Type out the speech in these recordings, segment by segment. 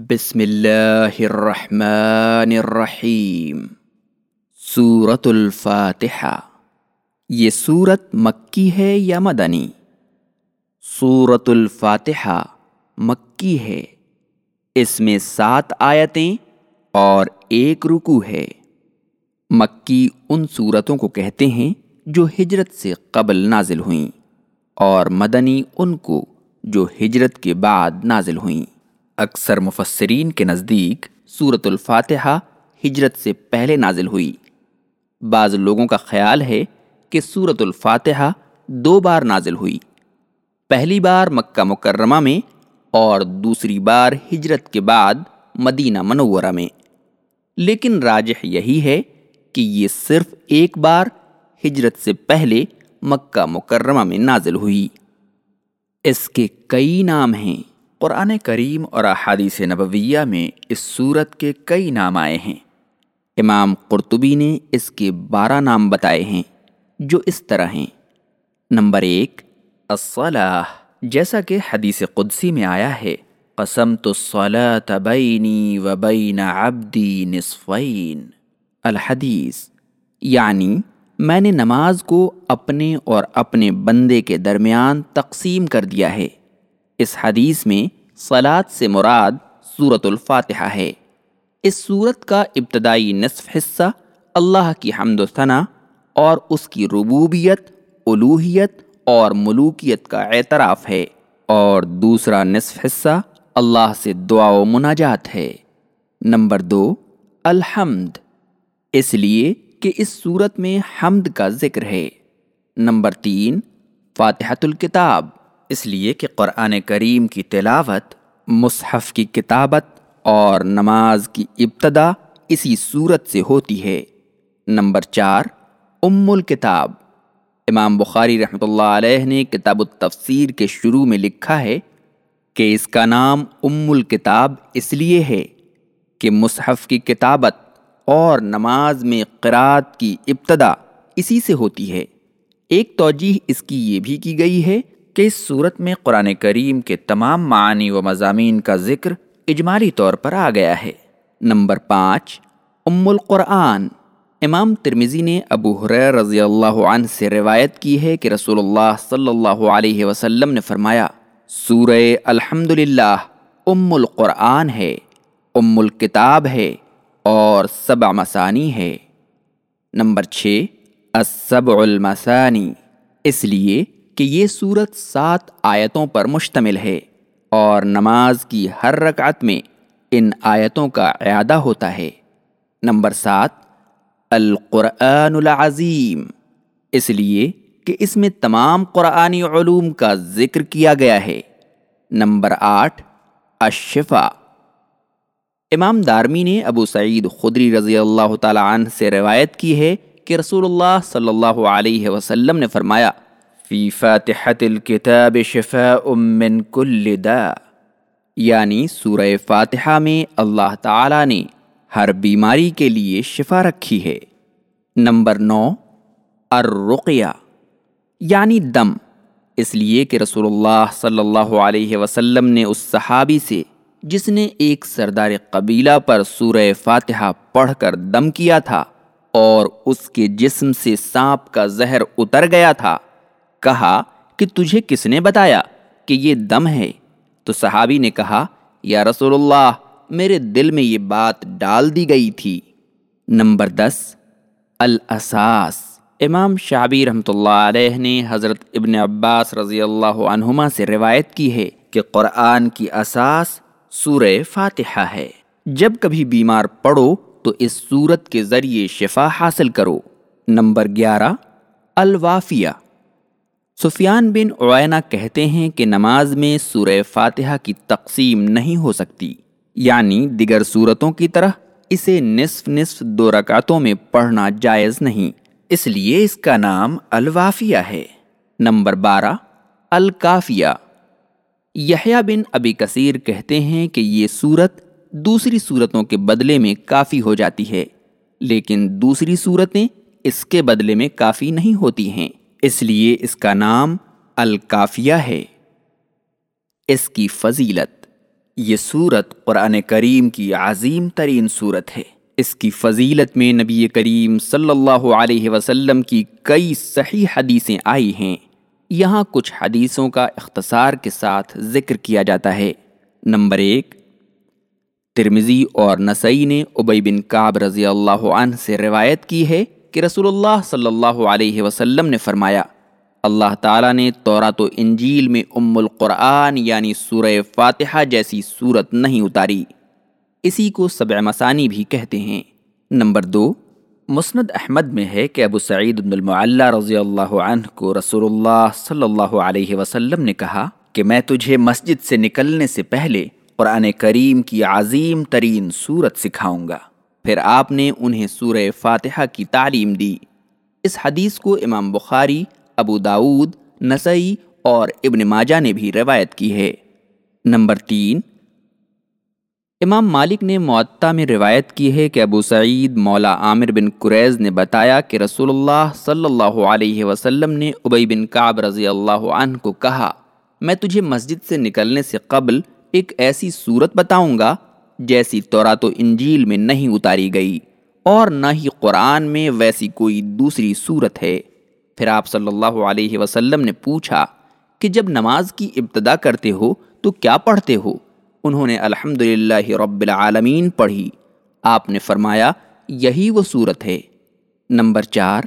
بسم اللہ الرحمن الرحیم سورت الفاتحہ یہ سورت مکی ہے یا مدنی سورت الفاتحہ مکی ہے اس میں سات آیتیں اور ایک رکو ہے مکی ان صورتوں کو کہتے ہیں جو ہجرت سے قبل نازل ہوئیں اور مدنی ان کو جو ہجرت کے بعد نازل ہوئیں اکثر مفسرین کے نزدیک صورت الفاتحہ ہجرت سے پہلے نازل ہوئی۔ بعض لوگوں کا خیال ہے کہ صورت الفاتحہ دو بار نازل ہوئی۔ پہلی بار مکہ مکرمہ میں اور دوسری بار ہجرت کے بعد مدینہ منورہ میں۔ لیکن راجح یہی ہے کہ یہ صرف ایک بار ہجرت سے پہلے مکہ مکرمہ میں نازل ہوئی۔ اس کے کئی نام ہیں۔ قرآن کریم اور احادیث نبویہ میں اس صورت کے کئی نام آئے ہیں۔ امام قرطبی نے اس کے بارہ نام بتائے ہیں جو اس طرح ہیں۔ نمبر ایک الصلاح جیسا کہ حدیث قدسی میں آیا ہے قسم تو صلاۃ بینی و بین عبدی نصفین۔ الحدیث یعنی میں نے نماز کو اپنے اور اپنے بندے کے درمیان تقسیم کر دیا ہے۔ اس حدیث میں سلاد سے مراد صورت الفاتحہ ہے۔ اس صورت کا ابتدائی نصف حصہ اللہ کی حمد و ثنا اور اس کی ربوبیت الوحیت اور ملوکیت کا اعتراف ہے۔ اور دوسرا نصف حصہ اللہ سے دعا و مناجات ہے۔ نمبر دو، الحمد۔ اس لیے کہ اس صورت میں حمد کا ذکر ہے۔ نمبر تین فاتحت الکتاب۔ اس لیے کہ قرآن کریم کی تلاوت، مصحف کی کتابت اور نماز کی ابتدا اسی صورت سے ہوتی ہے۔ نمبر چار، ام الکتاب۔ امام بخاری رحمۃ اللہ علیہ نے کتاب التفسیر کے شروع میں لکھا ہے کہ اس کا نام ام الکتاب اس لیے ہے کہ مصحف کی کتابت اور نماز میں قرات کی ابتدا اسی سے ہوتی ہے۔ ایک توجہ اس کی یہ بھی کی گئی ہے کہ اس صورت میں قرآن کریم کے تمام معانی و مضامین کا ذکر اجمالی طور پر آ گیا ہے۔ نمبر پانچ، ام القرآن۔ امام ترمیزی نے ابو حریر رضی اللہ عنہ سے روایت کی ہے کہ رسول اللہ صلی اللہ علیہ وسلم نے فرمایا، سورہ الحمد للہ ام القرآن ہے، ام الکتاب ہے اور سبع مسانی ہے۔ نمبر چھ، السبع المسانی۔ اس لیے کہ یہ صورت سات آیتوں پر مشتمل ہے اور نماز کی ہر رکعت میں ان آیتوں کا اعادہ ہوتا ہے۔ نمبر سات، القرآن العظیم۔ اس لیے کہ اس میں تمام قرآنی علوم کا ذکر کیا گیا ہے۔ نمبر آٹھ اشفا امام دارمی نے ابو سعید خدری رضی اللہ تعالی عنہ سے روایت کی ہے کہ رسول اللہ صلی اللہ علیہ وسلم نے فرمایا فی فاتحت الکتاب شفاء من کل دا یعنی سورہ فاتحہ میں اللہ تعالیٰ نے ہر بیماری کے لیے شفا رکھی ہے۔ نمبر نو، الرقیہ یعنی دم۔ اس لیے کہ رسول اللہ صلی اللہ علیہ وسلم نے اس صحابی سے، جس نے ایک سردار قبیلہ پر سورہ فاتحہ پڑھ کر دم کیا تھا، اور اس کے جسم سے سانپ کا زہر اتر گیا تھا کہا کہ تجھے کس نے بتایا کہ یہ دم ہے؟ تو صحابی نے کہا، یا رسول اللہ، میرے دل میں یہ بات ڈال دی گئی تھی۔ نمبر دس، الاساس۔ امام شعبی رحمۃ اللہ علیہ نے حضرت ابن عباس رضی اللہ عنہما سے روایت کی ہے کہ قرآن کی اساس سورہ فاتحہ ہے۔ جب کبھی بیمار پڑو تو اس صورت کے ذریعے شفا حاصل کرو۔ نمبر گیارہ، الوافیہ۔ سفیان بن عوینہ کہتے ہیں کہ نماز میں سورہ فاتحہ کی تقسیم نہیں ہو سکتی یعنی دیگر صورتوں کی طرح اسے نصف نصف دو رکعتوں میں پڑھنا جائز نہیں۔ اس لیے اس کا نام الوافیہ ہے۔ نمبر بارہ، الکافیہ۔ یحییٰ بن ابی کثیر کہتے ہیں کہ یہ صورت دوسری صورتوں کے بدلے میں کافی ہو جاتی ہے، لیکن دوسری صورتیں اس کے بدلے میں کافی نہیں ہوتی ہیں۔ اس لیے اس کا نام الکافیہ ہے۔ اس کی فضیلت، یہ صورت قرآن کریم کی عظیم ترین صورت ہے۔ اس کی فضیلت میں نبی کریم صلی اللہ علیہ وسلم کی کئی صحیح حدیثیں آئی ہیں۔ یہاں کچھ حدیثوں کا اختصار کے ساتھ ذکر کیا جاتا ہے۔ نمبر ایک ترمزی اور نسائی نے ابئی بن کعب رضی اللہ عنہ سے روایت کی ہے کہ رسول اللہ صلی اللہ علیہ وسلم نے فرمایا، اللہ تعالیٰ نے تورات و انجیل میں ام القرآن یعنی سورہ فاتحہ جیسی صورت نہیں اتاری۔ اسی کو سبع مسانی بھی کہتے ہیں۔ نمبر دو، مسند احمد میں ہے کہ ابو سعید بن المعلہ رضی اللہ عنہ کو رسول اللہ صلی اللہ علیہ وسلم نے کہا کہ میں تجھے مسجد سے نکلنے سے پہلے قرآن کریم کی عظیم ترین صورت سکھاؤں گا۔ پھر آپ نے انہیں سورہ فاتحہ کی تعلیم دی۔ اس حدیث کو امام بخاری، ابو داود نسئی اور ابن ماجہ نے بھی روایت کی ہے۔ نمبر تین، امام مالک نے معطا میں روایت کی ہے کہ ابو سعید مولا عامر بن قریض نے بتایا کہ رسول اللہ صلی اللہ علیہ وسلم نے ابئی بن کعب رضی اللہ عنہ کو کہا، میں تجھے مسجد سے نکلنے سے قبل ایک ایسی صورت بتاؤں گا جیسی تورات و انجیل میں نہیں اتاری گئی اور نہ ہی قرآن میں ویسی کوئی دوسری صورت ہے۔ پھر آپ صلی اللہ علیہ وسلم نے پوچھا کہ جب نماز کی ابتدا کرتے ہو تو کیا پڑھتے ہو؟ انہوں نے الحمد رب العالمین پڑھی۔ آپ نے فرمایا، یہی وہ صورت ہے۔ نمبر چار،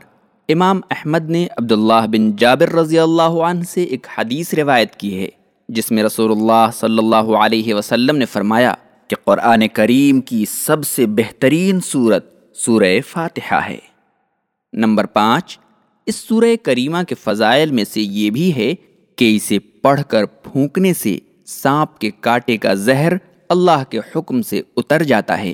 امام احمد نے عبداللہ بن جابر رضی اللہ عنہ سے ایک حدیث روایت کی ہے، جس میں رسول اللہ صلی اللہ علیہ وسلم نے فرمایا کہ قرآن کریم کی سب سے بہترین صورت سورہ فاتحہ ہے۔ نمبر پانچ، اس سورہ کریمہ کے فضائل میں سے یہ بھی ہے کہ اسے پڑھ کر پھونکنے سے سانپ کے کاٹے کا زہر اللہ کے حکم سے اتر جاتا ہے۔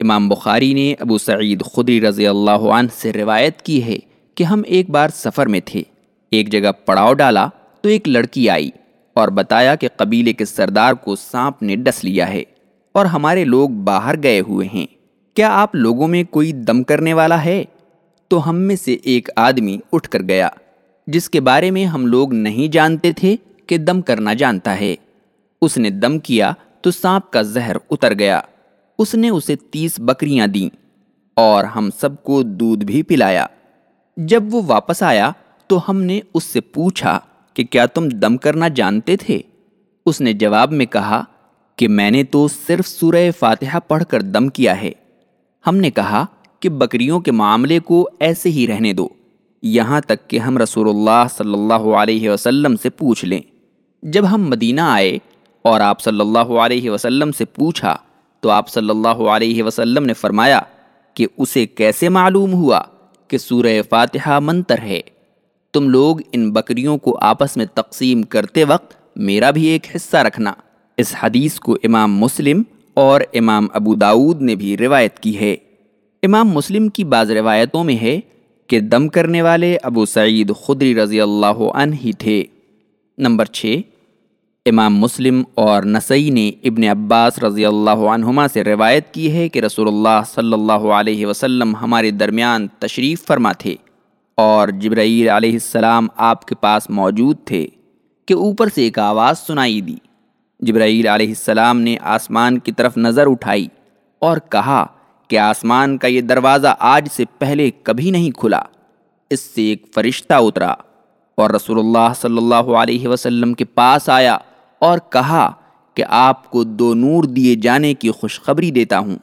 امام بخاری نے ابو سعید خدری رضی اللہ عنہ سے روایت کی ہے کہ ہم ایک بار سفر میں تھے۔ ایک جگہ پڑاؤ ڈالا تو ایک لڑکی آئی اور بتایا کہ قبیلے کے سردار کو سانپ نے ڈس لیا ہے۔ اور ہمارے لوگ باہر گئے ہوئے ہیں۔ کیا آپ لوگوں میں کوئی دم کرنے والا ہے؟ تو ہم میں سے ایک آدمی اٹھ کر گیا، جس کے بارے میں ہم لوگ نہیں جانتے تھے کہ دم کرنا جانتا ہے۔ اس نے دم کیا تو سانپ کا زہر اتر گیا۔ اس نے اسے تیس بکریاں دیں اور ہم سب کو دودھ بھی پلایا۔ جب وہ واپس آیا تو ہم نے اس سے پوچھا کہ کیا تم دم کرنا جانتے تھے؟ اس نے جواب میں کہا کہ میں نے تو صرف سورہ فاتحہ پڑھ کر دم کیا ہے۔ ہم نے کہا کہ بکریوں کے معاملے کو ایسے ہی رہنے دو۔ یہاں تک کہ ہم رسول اللہ صلی اللہ علیہ وسلم سے پوچھ لیں۔ جب ہم مدینہ آئے اور آپ صلی اللہ علیہ وسلم سے پوچھا تو آپ صلی اللہ علیہ وسلم نے فرمایا کہ اسے کیسے معلوم ہوا کہ سورہ فاتحہ منتر ہے؟ تم لوگ ان بکریوں کو آپس میں تقسیم کرتے وقت میرا بھی ایک حصہ رکھنا۔ اس حدیث کو امام مسلم اور امام ابو داود نے بھی روایت کی ہے۔ امام مسلم کی بعض روایتوں میں ہے کہ دم کرنے والے ابو سعید خدری رضی اللہ عنہ ہی تھے۔ نمبر چھ، امام مسلم اور نسئی نے ابن عباس رضی اللہ عنہما سے روایت کی ہے کہ رسول اللہ صلی اللہ علیہ وسلم ہمارے درمیان تشریف فرما تھے اور جبرائیل علیہ السلام آپ کے پاس موجود تھے کہ اوپر سے ایک آواز سنائی دی۔ جبرائیل علیہ السلام نے آسمان کی طرف نظر اٹھائی اور کہا کہ آسمان کا یہ دروازہ آج سے پہلے کبھی نہیں کھلا۔ اس سے ایک فرشتہ اترا اور رسول اللہ صلی اللہ علیہ وسلم کے پاس آیا اور کہا کہ آپ کو دو نور دیے جانے کی خوشخبری دیتا ہوں،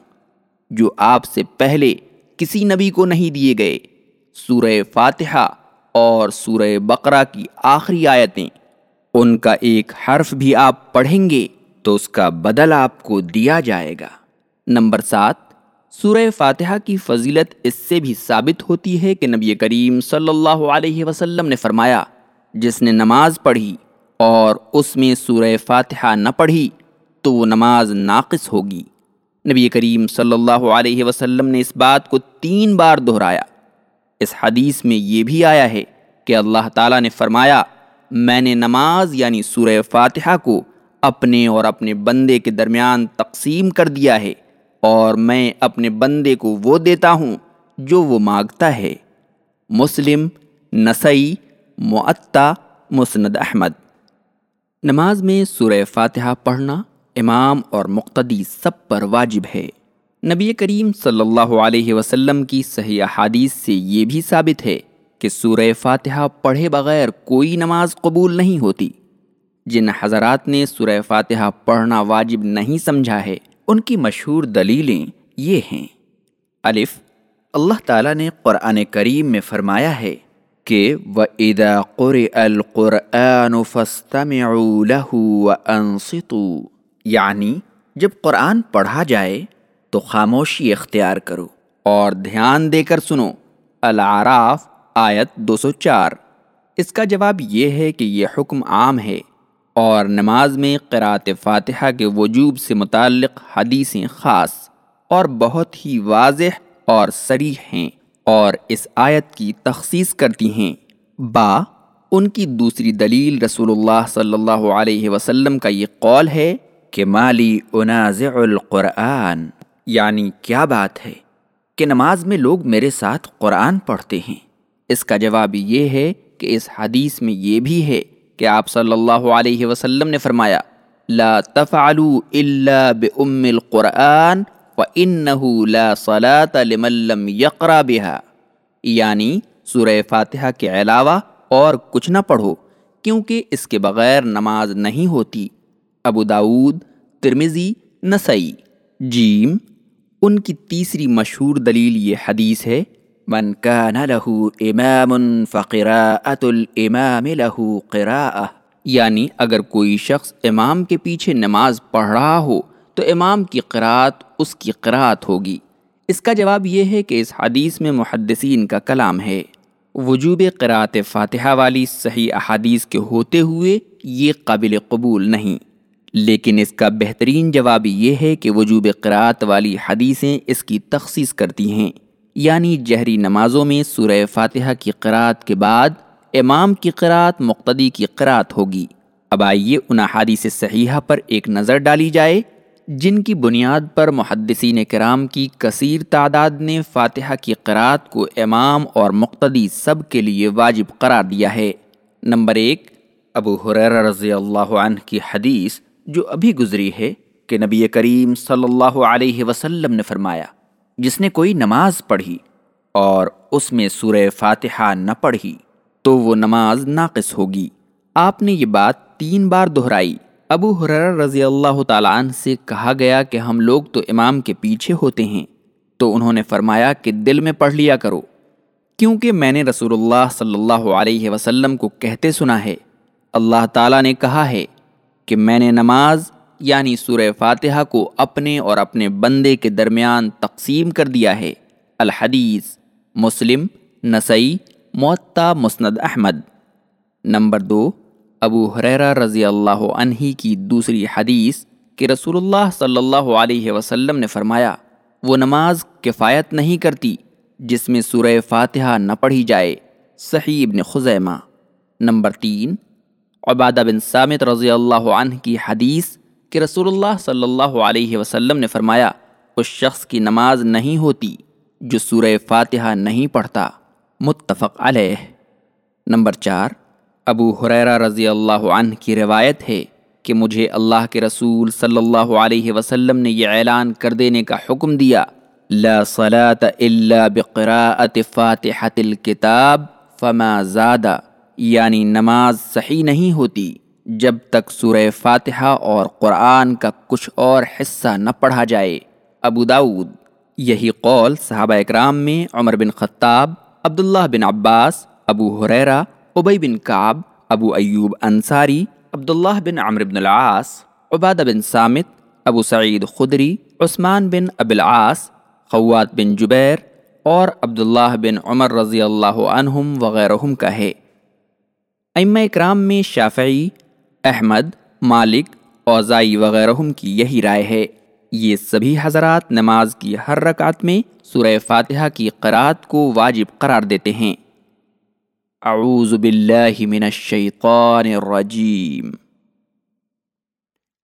جو آپ سے پہلے کسی نبی کو نہیں دیے گئے۔ سورہ فاتحہ اور سورہ بقرہ کی آخری آیتیں۔ ان کا ایک حرف بھی آپ پڑھیں گے تو اس کا بدل آپ کو دیا جائے گا۔ نمبر سات، سورہ فاتحہ کی فضیلت اس سے بھی ثابت ہوتی ہے کہ نبی کریم صلی اللہ علیہ وسلم نے فرمایا، جس نے نماز پڑھی اور اس میں سورہ فاتحہ نہ پڑھی تو وہ نماز ناقص ہوگی۔ نبی کریم صلی اللہ علیہ وسلم نے اس بات کو تین بار دہرایا۔ اس حدیث میں یہ بھی آیا ہے کہ اللہ تعالیٰ نے فرمایا میں نے نماز یعنی سورہ فاتحہ کو اپنے اور اپنے بندے کے درمیان تقسیم کر دیا ہے اور میں اپنے بندے کو وہ دیتا ہوں جو وہ مانگتا ہے۔ مسلم نسئی معطا، مسند احمد۔ نماز میں سورہ فاتحہ پڑھنا امام اور مقتدی سب پر واجب ہے۔ نبی کریم صلی اللہ علیہ وسلم کی صحیح حادیث سے یہ بھی ثابت ہے کہ سورہ فاتحہ پڑھے بغیر کوئی نماز قبول نہیں ہوتی۔ جن حضرات نے سورہ فاتحہ پڑھنا واجب نہیں سمجھا ہے، ان کی مشہور دلیلیں یہ ہیں۔ الف، اللہ تعالیٰ نے قرآن کریم میں فرمایا ہے کہ وَإِذَا قُرِئَ الْقُرْآنُ فَاسْتَمِعُوا لَهُ وَأَنصِتُوا۔ یعنی جب قرآن پڑھا جائے تو خاموشی اختیار کرو اور دھیان دے کر سنو۔ العراف آیت دو سو چار۔ اس کا جواب یہ ہے کہ یہ حکم عام ہے اور نماز میں قرات فاتحہ کے وجوب سے متعلق حدیثیں خاص اور بہت ہی واضح اور سریح ہیں اور اس آیت کی تخصیص کرتی ہیں۔ با، ان کی دوسری دلیل رسول اللہ صلی اللہ علیہ وسلم کا یہ قول ہے کہ مالی انازع القرآن۔ یعنی کیا بات ہے کہ نماز میں لوگ میرے ساتھ قرآن پڑھتے ہیں۔ اس کا جواب یہ ہے کہ اس حدیث میں یہ بھی ہے کہ آپ صلی اللہ علیہ وسلم نے فرمایا، لا تفعلوا الا بام القرآن وانه لا صلاة لمن لم يقرأ بها. یعنی سورہ فاتحہ کے علاوہ اور کچھ نہ پڑھو، کیونکہ اس کے بغیر نماز نہیں ہوتی۔ ابو داود ترمزی نسائی۔ جیم، ان کی تیسری مشہور دلیل یہ حدیث ہے من كان له امام فقراءة الامام له قراءة. یعنی اگر کوئی شخص امام کے پیچھے نماز پڑھ رہا ہو، تو امام کی قرآت اس کی قرآت ہوگی۔ اس کا جواب یہ ہے کہ اس حدیث میں محدثین کا کلام ہے۔ وجوب قرآت فاتحہ والی صحیح احادیث کے ہوتے ہوئے یہ قابل قبول نہیں۔ لیکن اس کا بہترین جواب یہ ہے کہ وجوب قرآت والی حدیثیں اس کی تخصیص کرتی ہیں۔ یعنی جہری نمازوں میں سورہ فاتحہ کی قرآت کے بعد امام کی قرآت، مقتدی کی قرآت ہوگی۔ اب آئیے ان حادیث صحیحہ پر ایک نظر ڈالی جائے، جن کی بنیاد پر محدثین کرام کی کثیر تعداد نے فاتحہ کی قرآت کو امام اور مقتدی سب کے لیے واجب قرار دیا ہے۔ نمبر ایک، ابو حریر رضی اللہ عنہ کی حدیث جو ابھی گزری ہے کہ نبی کریم صلی اللہ علیہ وسلم نے فرمایا جس نے کوئی نماز پڑھی اور اس میں سورہ فاتحہ نہ پڑھی تو وہ نماز ناقص ہوگی۔ آپ نے یہ بات تین بار دہرائی۔ ابو حرر رضی اللہ تعالیٰ عنہ سے کہا گیا کہ ہم لوگ تو امام کے پیچھے ہوتے ہیں۔ تو انہوں نے فرمایا کہ دل میں پڑھ لیا کرو۔ کیونکہ میں نے رسول اللہ صلی اللہ علیہ وسلم کو کہتے سنا ہے۔ اللہ تعالیٰ نے کہا ہے کہ میں نے نماز یعنی سورہ فاتحہ کو اپنے اور اپنے بندے کے درمیان تقسیم کر دیا ہے۔ الحدیث، مسلم نسئی معطا مسند احمد۔ نمبر دو، ابو حریرہ رضی اللہ عنہ کی دوسری حدیث کہ رسول اللہ صلی اللہ علیہ وسلم نے فرمایا، وہ نماز کفایت نہیں کرتی جس میں سورہ فاتحہ نہ پڑھی جائے۔ صحیح ابن خزیمہ۔ نمبر تین، عبادہ بن سامت رضی اللہ عنہ کی حدیث کہ رسول اللہ صلی اللہ علیہ وسلم نے فرمایا، اس شخص کی نماز نہیں ہوتی جو سورہ فاتحہ نہیں پڑھتا۔ متفق علیہ۔ نمبر چار، ابو حریرہ رضی اللہ عنہ کی روایت ہے کہ مجھے اللہ کے رسول صلی اللہ علیہ وسلم نے یہ اعلان کر دینے کا حکم دیا، لا صلاة الا بقراءة فاتحة الكتاب فما زادہ یعنی نماز صحیح نہیں ہوتی۔ جب تک سورہ فاتحہ اور قرآن کا کچھ اور حصہ نہ پڑھا جائے، ابو داود یہی قول صحابہ اکرام میں عمر بن خطاب، عبداللہ بن عباس، ابو حریرہ ابئی بن کعب، ابو ایوب انصاری، عبداللہ بن عمر بن العاص، عبادہ بن سامت ابو سعید خدری، عثمان بن اب خوات بن جبیر اور عبداللہ بن عمر رضی اللہ عنہم وغیرہم کا ہے۔ ام اکرام میں شافعی احمد، مالک، اوزائی وغیرہ کی یہی رائے ہے۔ یہ سبھی حضرات نماز کی ہر رکعت میں سورہ فاتحہ کی قرآت کو واجب قرار دیتے ہیں۔ اعوذ باللہ من الشیطان الرجیم۔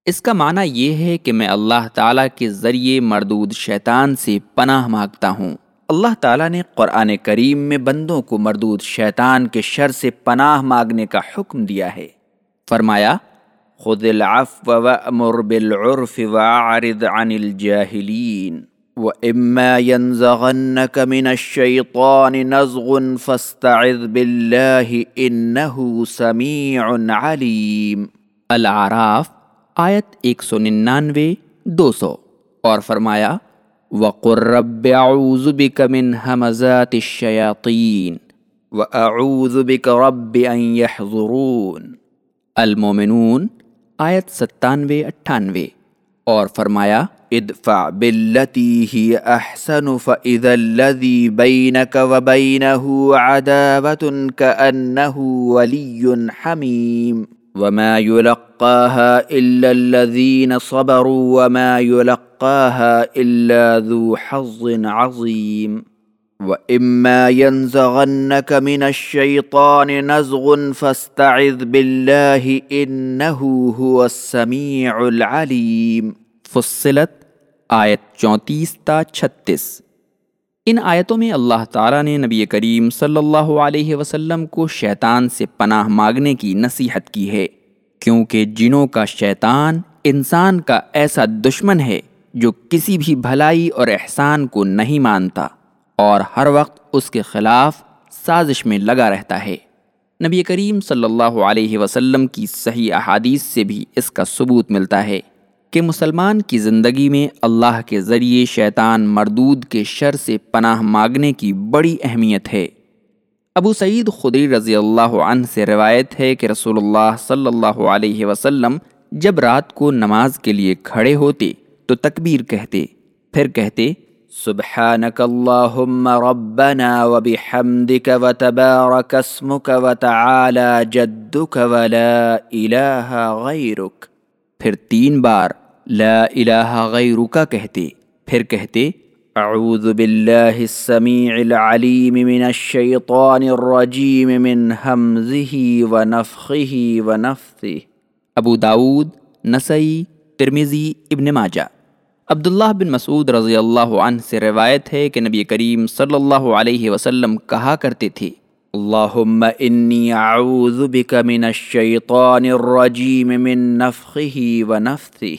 اس کا معنی یہ ہے کہ میں اللہ تعالیٰ کے ذریعے مردود شیطان سے پناہ مانگتا ہوں۔ اللہ تعالیٰ نے قرآن کریم میں بندوں کو مردود شیطان کے شر سے پناہ مانگنے کا حکم دیا ہے۔ فرمایا خذ العفو وأمر بالعرف وأعرض عن الجاهلين وإما ينزغنك من الشيطان نزغ فاستعذ بالله إنه سميع عليم. العراف آیت ایک سو ننانوے دو سو اور فرمایا وقر رب اعوذ بك من همزات الشياطين واعوذ بك رب ان يحضرون. المومنون آیت ستانوے اٹھانوے اور فرمایا ادفع باللتی ہی أحسن فإذا الذي بينك وبينه عداوة كأنه ولي حميم. وما يلقاها إلا الذين صبروا وما يلقاها إلا ذو حظ عظيم. واما ينزغنك من الشيطان نزغ فاستعذ بالله انه هو السميع العليم فصلت آیت چونتیس تا چھتیس۔ ان آیتوں میں اللہ تعالیٰ نے نبی کریم صلی اللہ علیہ وسلم کو شیطان سے پناہ مانگنے کی نصیحت کی ہے، کیونکہ جنوں کا شیطان انسان کا ایسا دشمن ہے جو کسی بھی بھلائی اور احسان کو نہیں مانتا۔ اور ہر وقت اس کے خلاف سازش میں لگا رہتا ہے۔ نبی کریم صلی اللہ علیہ وسلم کی صحیح احادیث سے بھی اس کا ثبوت ملتا ہے کہ مسلمان کی زندگی میں اللہ کے ذریعے شیطان مردود کے شر سے پناہ مانگنے کی بڑی اہمیت ہے۔ ابو سعید خدری رضی اللہ عنہ سے روایت ہے کہ رسول اللہ صلی اللہ علیہ وسلم جب رات کو نماز کے لیے کھڑے ہوتے تو تکبیر کہتے، پھر کہتے سبحانك اللهم ربنا وبحمدك وتبارك اسمك وتعالى جدك ولا إله غيرك پھر تین بار لا الہ غیرک کہتے، پھر کہتے، اعوذ باللہ السمیع العلیم من الشیطان الرجیم من حمزه ونفخه ونفثه ابو داود، نسائی ترمیزی ابن ماجہ. عبداللہ بن مسعود رضی اللہ عنہ سے روایت ہے کہ نبی کریم صلی اللہ علیہ وسلم کہا کرتے تھے اللهم انی اعوذ بک من الشیطان الرجیم من نفخه ونفثه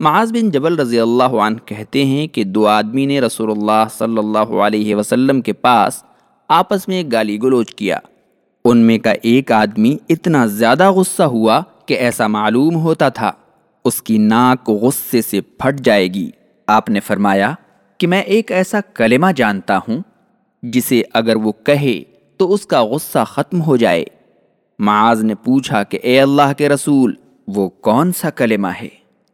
معاذ بن جبل رضی اللہ عنہ کہتے ہیں کہ دو آدمی نے رسول اللہ صلی اللہ علیہ وسلم کے پاس آپس میں گالی گلوچ کیا۔ ان میں کا ایک آدمی اتنا زیادہ غصہ ہوا کہ ایسا معلوم ہوتا تھا۔ اس کی ناک غصے سے پھٹ جائے گی۔ آپ نے فرمایا کہ میں ایک ایسا کلمہ جانتا ہوں جسے اگر وہ کہے تو اس کا غصہ ختم ہو جائے۔ معاذ نے پوچھا کہ اے اللہ کے رسول، وہ کون سا کلمہ ہے؟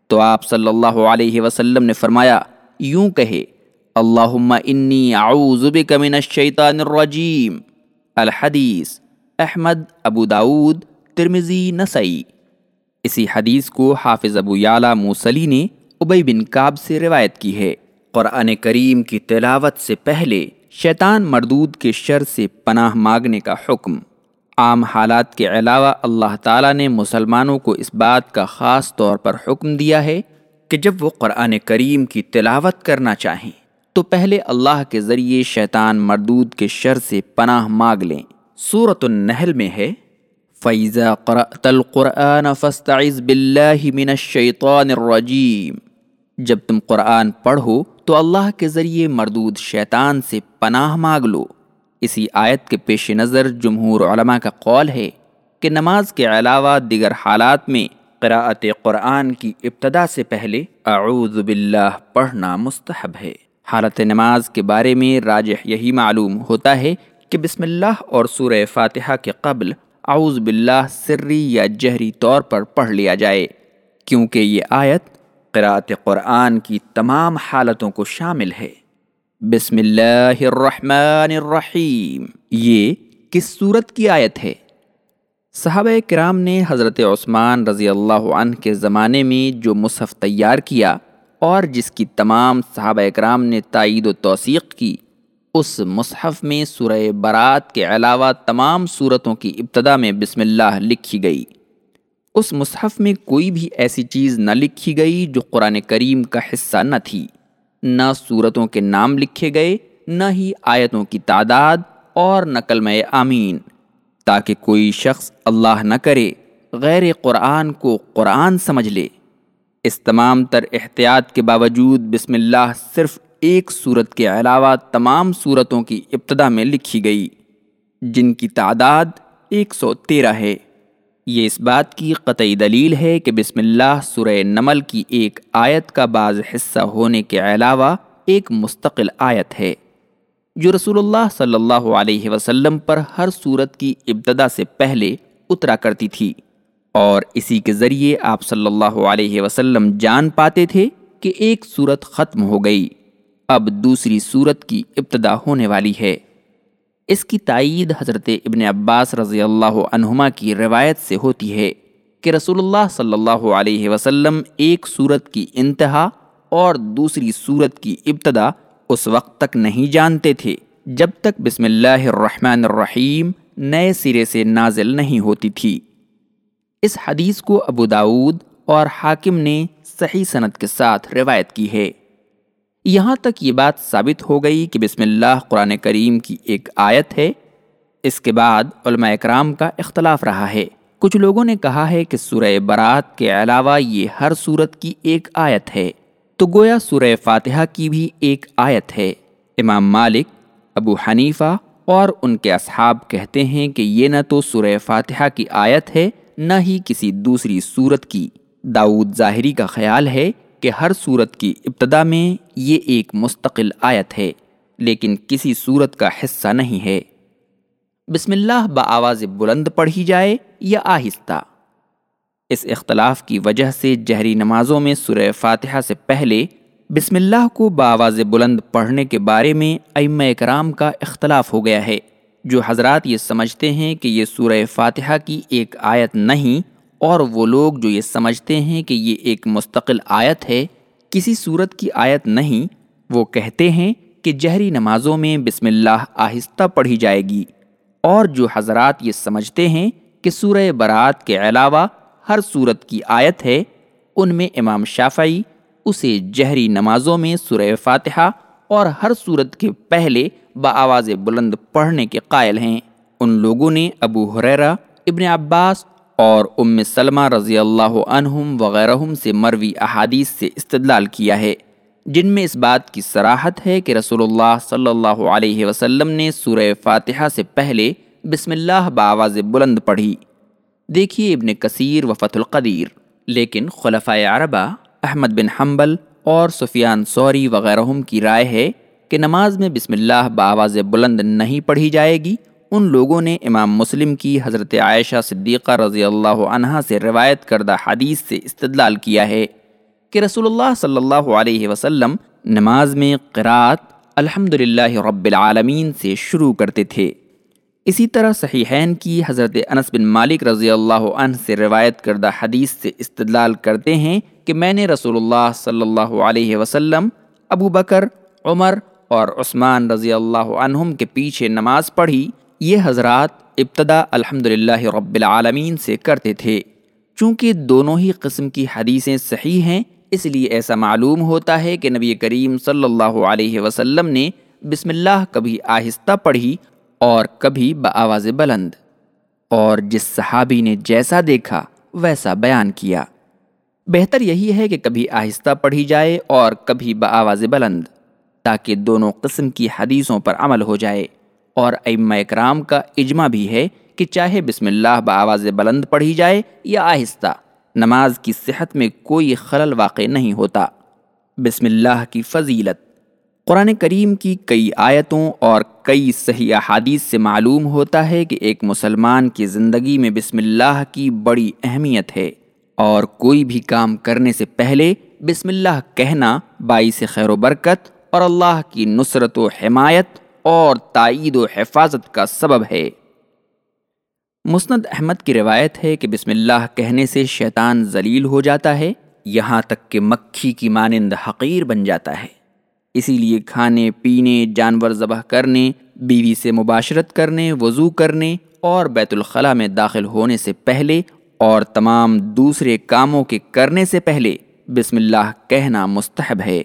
تو آپ صلی اللہ علیہ وسلم نے فرمایا، یوں کہے، اللہم انی اعوذ بک من الشیطان الرجیم۔ الحدیث، احمد، ابو داود ترمزی نسائی۔ اسی حدیث کو حافظ ابو یعلا موسلی نے ابئی بن کاب سے روایت کی ہے۔ قرآن کریم کی تلاوت سے پہلے شیطان مردود کے شر سے پناہ مانگنے کا حکم۔ عام حالات کے علاوہ اللہ تعالیٰ نے مسلمانوں کو اس بات کا خاص طور پر حکم دیا ہے کہ جب وہ قرآن کریم کی تلاوت کرنا چاہیں تو پہلے اللہ کے ذریعے شیطان مردود کے شر سے پناہ مانگ لیں۔ صورت النحل میں ہے فیضا قرأت القرآن فاستعذ باللہ من الشیطان الرجیم جب تم قرآن پڑھو تو اللہ کے ذریعے مردود شیطان سے پناہ مانگ لو۔ اسی آیت کے پیش نظر جمہور علماء کا قول ہے کہ نماز کے علاوہ دیگر حالات میں قراءت قرآن کی ابتدا سے پہلے اعوذ باللہ پڑھنا مستحب ہے۔ حالت نماز کے بارے میں راجح یہی معلوم ہوتا ہے کہ بسم اللہ اور سورہ فاتحہ کے قبل اعوذ باللہ سری یا جہری طور پر پڑھ لیا جائے، کیونکہ یہ آیت قرآت قرآن کی تمام حالتوں کو شامل ہے۔ بسم اللہ الرحمن الرحیم۔ یہ کس صورت کی آیت ہے؟ صحابہ کرام نے حضرت عثمان رضی اللہ عنہ کے زمانے میں جو مصحف تیار کیا اور جس کی تمام صحابہ کرام نے تائید و توثیق کی اس مصحف میں سورہ برات کے علاوہ تمام صورتوں کی ابتدا میں بسم اللہ لکھی گئی۔ اس مصحف میں کوئی بھی ایسی چیز نہ لکھی گئی جو قرآن کریم کا حصہ نہ تھی۔ نہ صورتوں کے نام لکھے گئے، نہ ہی آیتوں کی تعداد اور نقل میں آمین۔ تاکہ کوئی شخص اللہ نہ کرے، غیر قرآن کو قرآن سمجھ لے۔ اس تمام تر احتیاط کے باوجود بسم اللہ صرف ایک صورت کے علاوہ تمام صورتوں کی ابتدا میں لکھی گئی، جن کی تعداد ایک سو تیرہ ہے۔ یہ اس بات کی قطعی دلیل ہے کہ بسم اللہ سورہ نمل کی ایک آیت کا بعض حصہ ہونے کے علاوہ ایک مستقل آیت ہے، جو رسول اللہ صلی اللہ علیہ وسلم پر ہر صورت کی ابتدا سے پہلے اترا کرتی تھی۔ اور اسی کے ذریعے آپ صلی اللہ علیہ وسلم جان پاتے تھے کہ ایک صورت ختم ہو گئی۔ اب دوسری صورت کی ابتدا ہونے والی ہے۔ اس کی تائید حضرت ابن عباس رضی اللہ عنہما کی روایت سے ہوتی ہے کہ رسول اللہ صلی اللہ علیہ وسلم ایک صورت کی انتہا اور دوسری صورت کی ابتدا اس وقت تک نہیں جانتے تھے، جب تک بسم اللہ الرحمن الرحیم نئے سرے سے نازل نہیں ہوتی تھی۔ اس حدیث کو ابو داود اور حاکم نے صحیح صنعت کے ساتھ روایت کی ہے۔ یہاں تک یہ بات ثابت ہو گئی کہ بسم اللہ قرآن کریم کی ایک آیت ہے۔ اس کے بعد علماء اکرام کا اختلاف رہا ہے۔ کچھ لوگوں نے کہا ہے کہ سورہ برات کے علاوہ یہ ہر صورت کی ایک آیت ہے۔ تو گویا سورہ فاتحہ کی بھی ایک آیت ہے۔ امام مالک، ابو حنیفہ اور ان کے اصحاب کہتے ہیں کہ یہ نہ تو سورہ فاتحہ کی آیت ہے، نہ ہی کسی دوسری صورت کی۔ داود ظاہری کا خیال ہے کہ ہر صورت کی ابتدا میں یہ ایک مستقل آیت ہے، لیکن کسی صورت کا حصہ نہیں ہے۔ بسم اللہ بآواز بلند پڑھی جائے یا آہستہ۔ اس اختلاف کی وجہ سے جہری نمازوں میں سورہ فاتحہ سے پہلے بسم اللہ کو بآواز بلند پڑھنے کے بارے میں ام اکرام کا اختلاف ہو گیا ہے، جو حضرات یہ سمجھتے ہیں کہ یہ سورہ فاتحہ کی ایک آیت نہیں اور وہ لوگ جو یہ سمجھتے ہیں کہ یہ ایک مستقل آیت ہے، کسی صورت کی آیت نہیں، وہ کہتے ہیں کہ جہری نمازوں میں بسم اللہ آہستہ پڑھی جائے گی۔ اور جو حضرات یہ سمجھتے ہیں کہ سورہ برات کے علاوہ ہر صورت کی آیت ہے، ان میں امام شافعی اسے جہری نمازوں میں سورہ فاتحہ اور ہر صورت کے پہلے بآواز بلند پڑھنے کے قائل ہیں۔ ان لوگوں نے ابو حریرہ ابن عباس اور ام سلمہ رضی اللہ عنہم وغیرہ سے مروی احادیث سے استدلال کیا ہے، جن میں اس بات کی سراحت ہے کہ رسول اللہ صلی اللہ علیہ وسلم نے سورہ فاتحہ سے پہلے بسم اللہ بآواز بلند پڑھی۔ دیکھیے ابن کثیر و القدیر، لیکن خلفۂ عربہ احمد بن حنبل اور سفیان سوری وغیرہ کی رائے ہے کہ نماز میں بسم اللہ بآواز بلند نہیں پڑھی جائے گی ان لوگوں نے امام مسلم کی حضرت عائشہ صدیقہ رضی اللہ عنہ سے روایت کردہ حدیث سے استدلال کیا ہے کہ رسول اللہ صلی اللہ علیہ وسلم نماز میں قرات الحمد رب العالمین سے شروع کرتے تھے۔ اسی طرح صحیحین کی حضرت انس بن مالک رضی اللہ عنہ سے روایت کردہ حدیث سے استدلال کرتے ہیں کہ میں نے رسول اللہ صلی اللہ علیہ وسلم، ابو بکر، عمر اور عثمان رضی اللہ عنہم کے پیچھے نماز پڑھی یہ حضرات ابتدا الحمد رب العالمین سے کرتے تھے۔ چونکہ دونوں ہی قسم کی حدیثیں صحیح ہیں، اس لیے ایسا معلوم ہوتا ہے کہ نبی کریم صلی اللہ علیہ وسلم نے بسم اللہ کبھی آہستہ پڑھی اور کبھی بآواز بلند، اور جس صحابی نے جیسا دیکھا ویسا بیان کیا۔ بہتر یہی ہے کہ کبھی آہستہ پڑھی جائے اور کبھی بآواز بلند، تاکہ دونوں قسم کی حدیثوں پر عمل ہو جائے۔ اور ائمہ اکرام کا اجماع بھی ہے کہ چاہے بسم اللہ بآواز بلند پڑھی جائے یا آہستہ، نماز کی صحت میں کوئی خلل واقع نہیں ہوتا۔ بسم اللہ کی فضیلت۔ قرآن کریم کی کئی آیتوں اور کئی صحیح احادیث سے معلوم ہوتا ہے کہ ایک مسلمان کی زندگی میں بسم اللہ کی بڑی اہمیت ہے اور کوئی بھی کام کرنے سے پہلے بسم اللہ کہنا باعث خیر و برکت اور اللہ کی نصرت و حمایت اور تائید و حفاظت کا سبب ہے۔ مسند احمد کی روایت ہے کہ بسم اللہ کہنے سے شیطان ذلیل ہو جاتا ہے، یہاں تک کہ مکھی کی مانند حقیر بن جاتا ہے۔ اسی لیے کھانے، پینے، جانور ذبح کرنے، بیوی سے مباشرت کرنے، وضو کرنے اور بیت الخلاء میں داخل ہونے سے پہلے اور تمام دوسرے کاموں کے کرنے سے پہلے بسم اللہ کہنا مستحب ہے۔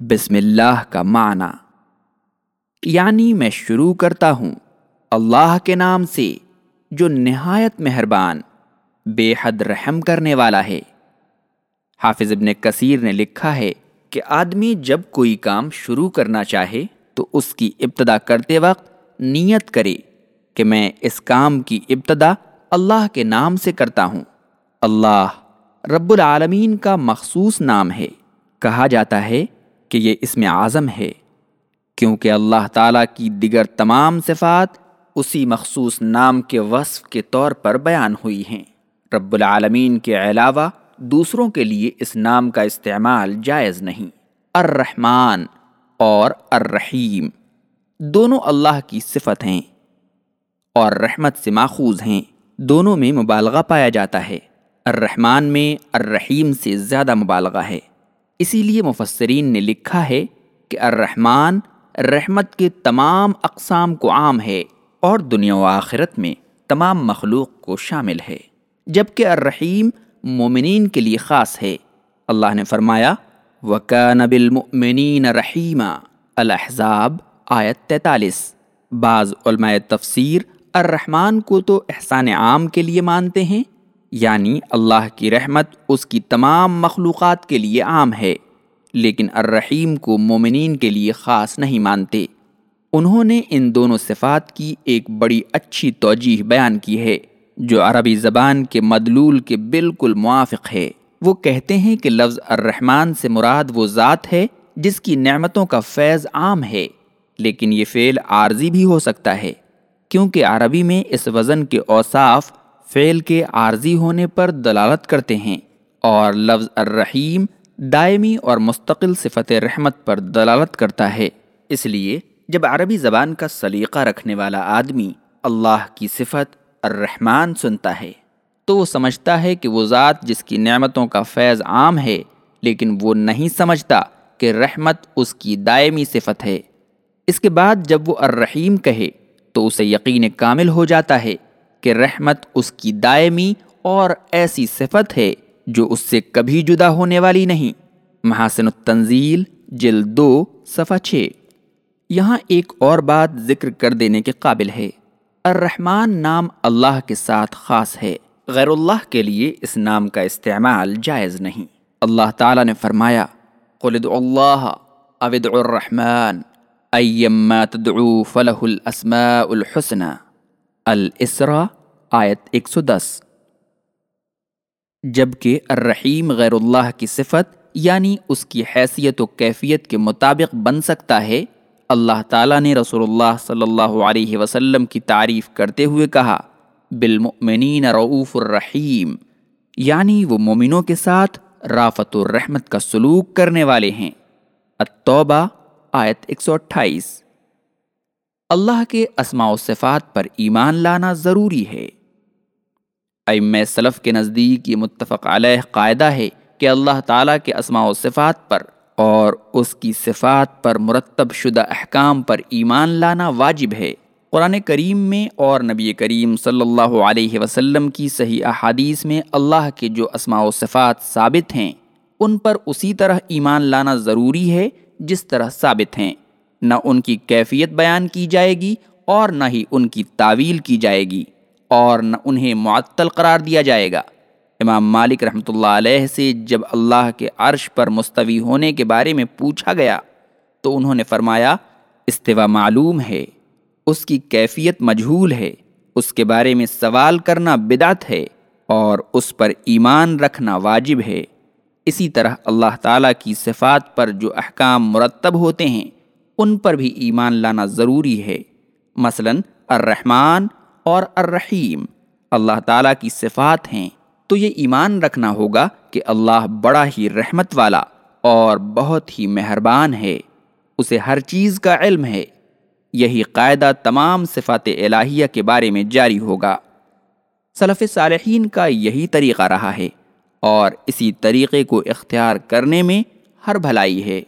بسم اللہ کا معنی۔ یعنی میں شروع کرتا ہوں اللہ کے نام سے، جو نہایت مہربان، بے حد رحم کرنے والا ہے۔ حافظ ابن کثیر نے لکھا ہے کہ آدمی جب کوئی کام شروع کرنا چاہے تو اس کی ابتدا کرتے وقت نیت کرے کہ میں اس کام کی ابتدا اللہ کے نام سے کرتا ہوں۔ اللہ رب العالمین کا مخصوص نام ہے۔ کہا جاتا ہے کہ یہ اس میں اعظم ہے۔ کیونکہ اللہ تعالیٰ کی دیگر تمام صفات اسی مخصوص نام کے وصف کے طور پر بیان ہوئی ہیں۔ رب العالمین کے علاوہ دوسروں کے لیے اس نام کا استعمال جائز نہیں۔ الرحمن اور الرحیم دونوں اللہ کی صفت ہیں اور رحمت سے ماخوذ ہیں۔ دونوں میں مبالغہ پایا جاتا ہے۔ الرحمن میں الرحیم سے زیادہ مبالغہ ہے۔ اسی لیے مفسرین نے لکھا ہے کہ الرحمن رحمت کے تمام اقسام کو عام ہے اور دنیا و آخرت میں تمام مخلوق کو شامل ہے، جبکہ الرحیم مومنین کے لیے خاص ہے۔ اللہ نے فرمایا، وَكَانَ بِالْمُؤْمِنِينَ رَحِيمًا۔ الحضاب آیت تینتالیس۔ بعض علماء تفسیر الرحمن کو تو احسان عام کے لیے مانتے ہیں یعنی اللہ کی رحمت اس کی تمام مخلوقات کے لیے عام ہے۔ لیکن الرحیم کو مومنین کے لیے خاص نہیں مانتے۔ انہوں نے ان دونوں صفات کی ایک بڑی اچھی توجیح بیان کی ہے، جو عربی زبان کے مدلول کے بالکل موافق ہے۔ وہ کہتے ہیں کہ لفظ الرحمن سے مراد وہ ذات ہے جس کی نعمتوں کا فیض عام ہے، لیکن یہ فعل عارضی بھی ہو سکتا ہے، کیونکہ عربی میں اس وزن کے اوصاف فعل کے عارضی ہونے پر دلالت کرتے ہیں، اور لفظ الرحیم دائمی اور مستقل صفت رحمت پر دلالت کرتا ہے۔ اس لیے جب عربی زبان کا سلیقہ رکھنے والا آدمی اللہ کی صفت الرحمن سنتا ہے، تو وہ سمجھتا ہے کہ وہ ذات جس کی نعمتوں کا فیض عام ہے، لیکن وہ نہیں سمجھتا کہ رحمت اس کی دائمی صفت ہے۔ اس کے بعد جب وہ الرحیم کہے، تو اسے یقین کامل ہو جاتا ہے کہ رحمت اس کی دائمی اور ایسی صفت ہے۔ جو اس سے کبھی جدا ہونے والی نہیں۔ محاسن التنزیل، جلد دو، صفحہ چھ۔ یہاں ایک اور بات ذکر کر دینے کے قابل ہے۔ الرحمن نام اللہ کے ساتھ خاص ہے۔ غیر اللہ کے لیے اس نام کا استعمال جائز نہیں۔ اللہ تعالیٰ نے فرمایا قلد اللہ اود الرحمن ایما تدعو فلح الاسماء الحسن الاسرا آیت ایک سو دس۔ جبکہ الرحیم غیر اللہ کی صفت یعنی اس کی حیثیت و کیفیت کے مطابق بن سکتا ہے، اللہ تعالیٰ نے رسول اللہ صلی اللہ علیہ وسلم کی تعریف کرتے ہوئے کہا، بالمؤمنین رعوف الرحیم یعنی وہ مومنوں کے ساتھ رافت الرحمت کا سلوک کرنے والے ہیں۔ التوبہ، آیت 128 اللہ کے اسماء و صفات پر ایمان لانا ضروری ہے۔ ام سلف کے نزدیک یہ متفق علیہ قاعدہ ہے کہ اللہ تعالیٰ کے اسماء و صفات پر اور اس کی صفات پر مرتب شدہ احکام پر ایمان لانا واجب ہے۔ قرآن کریم میں اور نبی کریم صلی اللہ علیہ وسلم کی صحیح احادیث میں اللہ کے جو اسماء و صفات ثابت ہیں، ان پر اسی طرح ایمان لانا ضروری ہے جس طرح ثابت ہیں۔ نہ ان کی کیفیت بیان کی جائے گی اور نہ ہی ان کی تعویل کی جائے گی۔ اور نہ انہیں معطل قرار دیا جائے گا۔ امام مالک رحمۃ اللہ علیہ سے جب اللہ کے عرش پر مستوی ہونے کے بارے میں پوچھا گیا تو انہوں نے فرمایا، استوا معلوم ہے، اس کی کیفیت مجہول ہے، اس کے بارے میں سوال کرنا بدعت ہے اور اس پر ایمان رکھنا واجب ہے۔ اسی طرح اللہ تعالیٰ کی صفات پر جو احکام مرتب ہوتے ہیں، ان پر بھی ایمان لانا ضروری ہے۔ مثلا، الرحمن اور الرحیم۔ اللہ تعالیٰ کی صفات ہیں۔ تو یہ ایمان رکھنا ہوگا کہ اللہ بڑا ہی رحمت والا اور بہت ہی مہربان ہے۔ اسے ہر چیز کا علم ہے۔ یہی قاعدہ تمام صفات الہیہ کے بارے میں جاری ہوگا۔ صلف صالحین کا یہی طریقہ رہا ہے اور اسی طریقے کو اختیار کرنے میں ہر بھلائی ہے۔